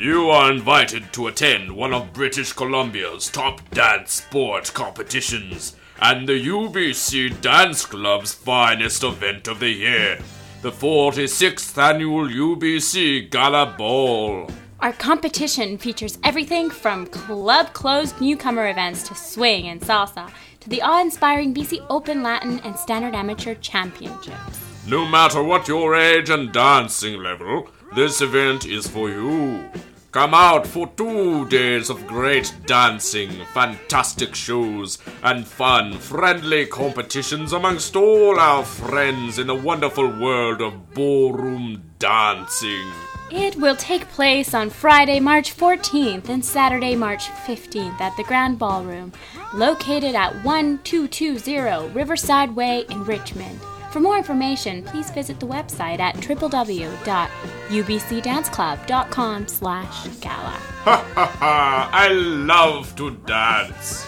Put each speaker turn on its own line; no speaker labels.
You are invited to attend one of British Columbia's top dance sport competitions and the UBC Dance Club's finest event of the year, the 46th annual UBC Gala Ball.
Our competition features everything from club closed newcomer events to swing and salsa to the awe inspiring BC Open Latin and Standard Amateur Championships.
No matter what your age and dancing level, this event is for you. Come out for two days of great dancing, fantastic shows, and fun, friendly competitions amongst all our friends in the wonderful world of ballroom dancing.
It will take place on Friday, March 14th and Saturday, March 15th at the Grand Ballroom, located at 1220 Riverside Way in Richmond. For more information, please visit the website at www.ubcdanceclub.com slash gala.
Ha ha ha! I love to dance.